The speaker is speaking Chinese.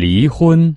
离婚。